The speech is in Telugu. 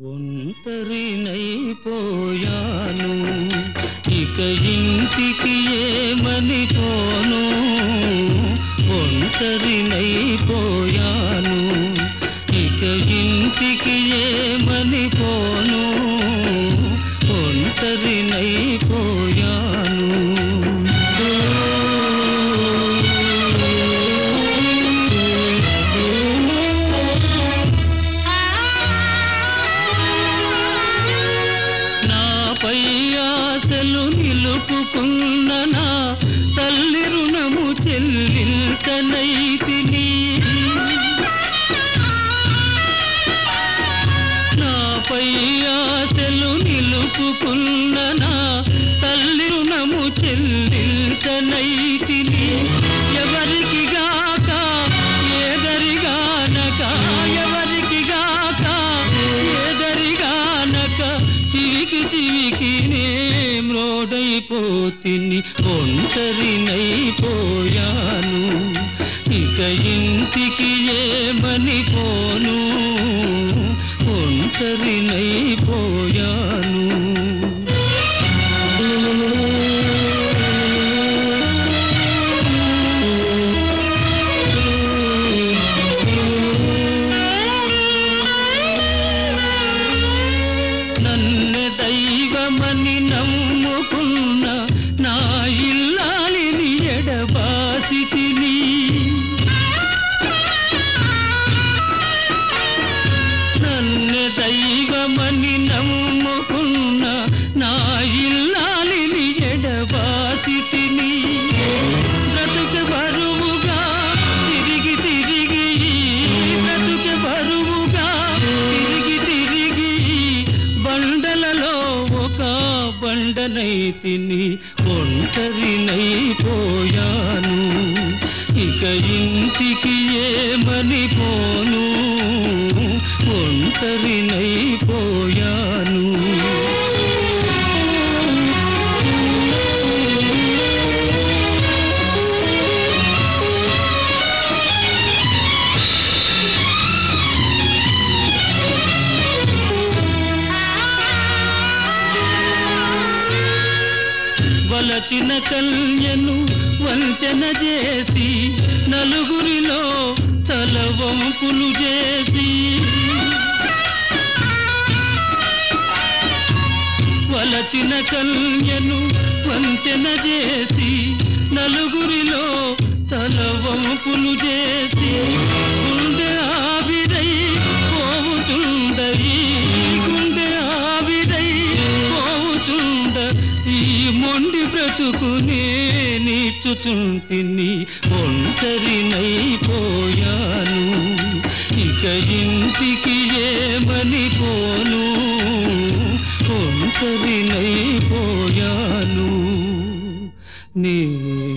ఒంటరినైపోయాను. ఇక ఇంటికి ఏమని పోను ఒంటరినైపోయాను. ఇక ఇంటికి ఏమని పోను ఒంటరినైపో ఆశలు నిలుపుకున్న తల్లి రుణము చెల్లించనైతిని. నాపై ఆశలు నిలుపుకున్న తల్లి రుణము చెల్లించనైతి మ్రోడైపోతిని ఒంటరినైపోయాను. ఇక ఇంటికి ఏమని పోను? నమ్ముకున్న నా ఇల్లు బండనై తిని ఒంటరినైపోయాను. ఇక ఇంటికి ఏమని పోను? ఒంటరినైపోయాను కొలచిన కన్యను వంచన చేసి నలుగురిలో తల వంపులు చేసి. వలచిన కన్యను వంచన చేసి నలుగురిలో తల వంపులు చేసి. బ్రతుకునే నీచుచుంటిని ఒంటరినైపోయాను ఇక ఇంటికి ఏమని పోను? ఒంటరినైపోయాను నేనొంటరినై